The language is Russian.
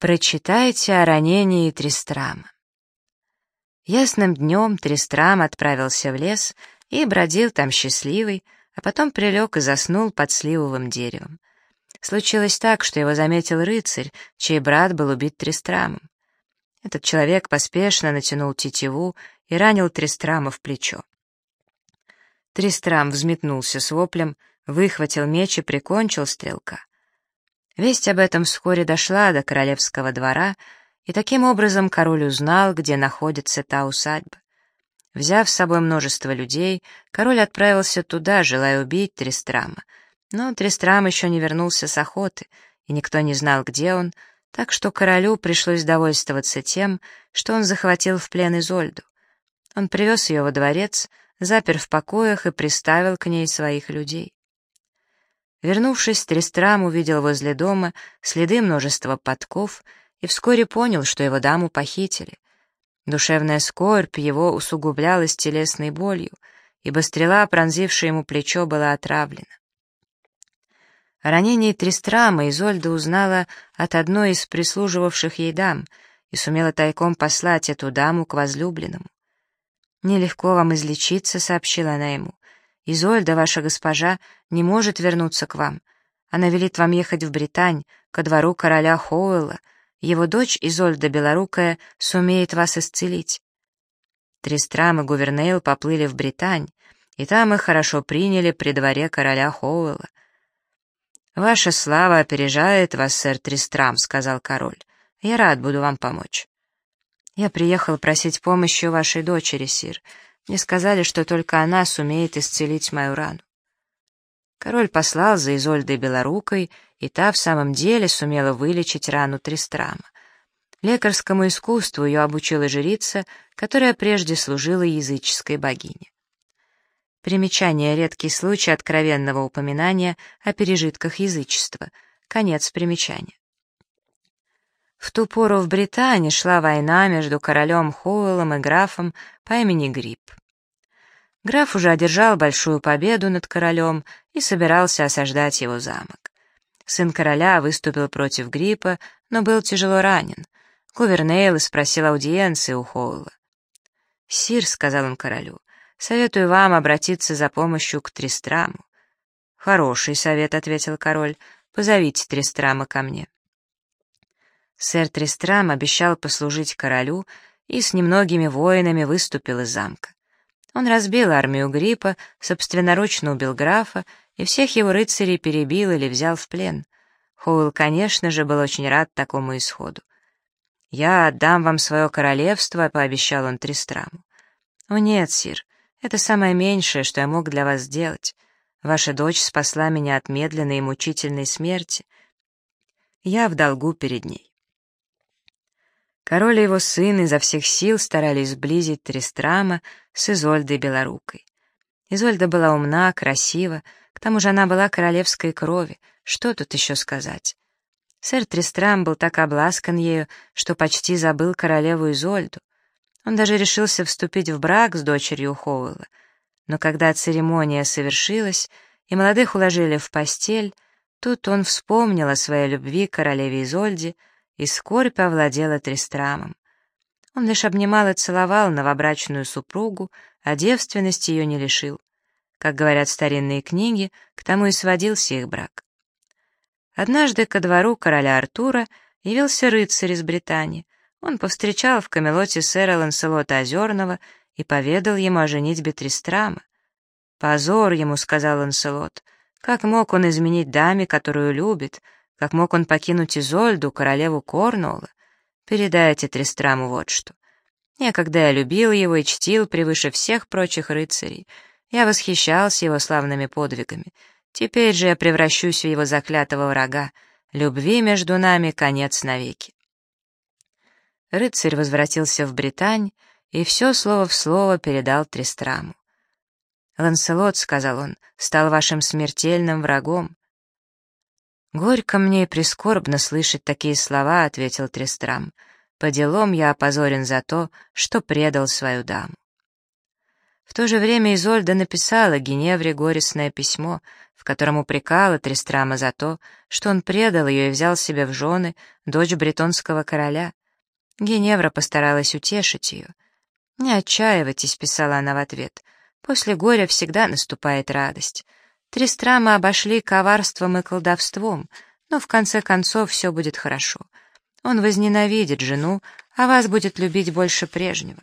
Прочитайте о ранении Тристрама. Ясным днем Тристрам отправился в лес и бродил там счастливый, а потом прилег и заснул под сливовым деревом. Случилось так, что его заметил рыцарь, чей брат был убит Тристрамом. Этот человек поспешно натянул тетиву и ранил Тристрама в плечо. Тристрам взметнулся с воплем, выхватил меч и прикончил стрелка. Весть об этом вскоре дошла до королевского двора, и таким образом король узнал, где находится та усадьба. Взяв с собой множество людей, король отправился туда, желая убить Тристрама. Но Тристрам еще не вернулся с охоты, и никто не знал, где он, так что королю пришлось довольствоваться тем, что он захватил в плен Изольду. Он привез ее во дворец, запер в покоях и приставил к ней своих людей. Вернувшись, Трестрам увидел возле дома следы множества подков и вскоре понял, что его даму похитили. Душевная скорбь его усугублялась телесной болью, ибо стрела, пронзившая ему плечо, была отравлена. О ранении Тристрама Изольда узнала от одной из прислуживавших ей дам и сумела тайком послать эту даму к возлюбленному. «Нелегко вам излечиться», — сообщила она ему. Изольда, ваша госпожа, не может вернуться к вам. Она велит вам ехать в Британь, ко двору короля Хоуэлла. Его дочь, Изольда Белорукая, сумеет вас исцелить». Тристрам и Гувернейл поплыли в Британь, и там их хорошо приняли при дворе короля Хоуэлла. «Ваша слава опережает вас, сэр Тристрам», — сказал король. «Я рад буду вам помочь». «Я приехал просить помощи у вашей дочери, сир. Мне сказали, что только она сумеет исцелить мою рану. Король послал за Изольдой Белорукой, и та в самом деле сумела вылечить рану Тристрама. Лекарскому искусству ее обучила жрица, которая прежде служила языческой богине. Примечание — редкий случай откровенного упоминания о пережитках язычества. Конец примечания. В ту пору в Британии шла война между королем Хоуэллом и графом по имени Грипп. Граф уже одержал большую победу над королем и собирался осаждать его замок. Сын короля выступил против Гриппа, но был тяжело ранен. Гувернейл спросил аудиенции у Хоула. «Сир», — сказал он королю, — «советую вам обратиться за помощью к Тристраму». «Хороший совет», — ответил король, — «позовите Тристрама ко мне». Сэр Тристрам обещал послужить королю и с немногими воинами выступил из замка. Он разбил армию Гриппа, собственноручно убил графа и всех его рыцарей перебил или взял в плен. Хоуэлл, конечно же, был очень рад такому исходу. «Я отдам вам свое королевство», — пообещал он Тристраму. «О нет, сир, это самое меньшее, что я мог для вас сделать. Ваша дочь спасла меня от медленной и мучительной смерти. Я в долгу перед ней». Король и его сын изо всех сил старались сблизить Тристрама с Изольдой Белорукой. Изольда была умна, красива, к тому же она была королевской крови, что тут еще сказать? Сэр Тристрам был так обласкан ею, что почти забыл королеву Изольду. Он даже решился вступить в брак с дочерью Хоуэлла. Но когда церемония совершилась, и молодых уложили в постель, тут он вспомнил о своей любви к королеве Изольде — и скорбь овладела Тристрамом. Он лишь обнимал и целовал новобрачную супругу, а девственности ее не лишил. Как говорят старинные книги, к тому и сводился их брак. Однажды ко двору короля Артура явился рыцарь из Британии. Он повстречал в Камелоте сэра Ланселота Озерного и поведал ему о женитьбе Тристрама. «Позор ему», — сказал Ланселот, — «как мог он изменить даме, которую любит, как мог он покинуть Изольду, королеву Корнуолла? Передайте Тристраму вот что. Некогда я любил его и чтил превыше всех прочих рыцарей. Я восхищался его славными подвигами. Теперь же я превращусь в его заклятого врага. Любви между нами конец навеки. Рыцарь возвратился в Британь и все слово в слово передал Тристраму. «Ланселот», — сказал он, — «стал вашим смертельным врагом. «Горько мне и прискорбно слышать такие слова», — ответил Трестрам. «По делам я опозорен за то, что предал свою даму». В то же время Изольда написала Геневре горестное письмо, в котором упрекала Тристрама за то, что он предал ее и взял себе в жены дочь бретонского короля. Геневра постаралась утешить ее. «Не отчаивайтесь», — писала она в ответ, — «после горя всегда наступает радость. Тристрама обошли коварством и колдовством, но в конце концов все будет хорошо. Он возненавидит жену, а вас будет любить больше прежнего.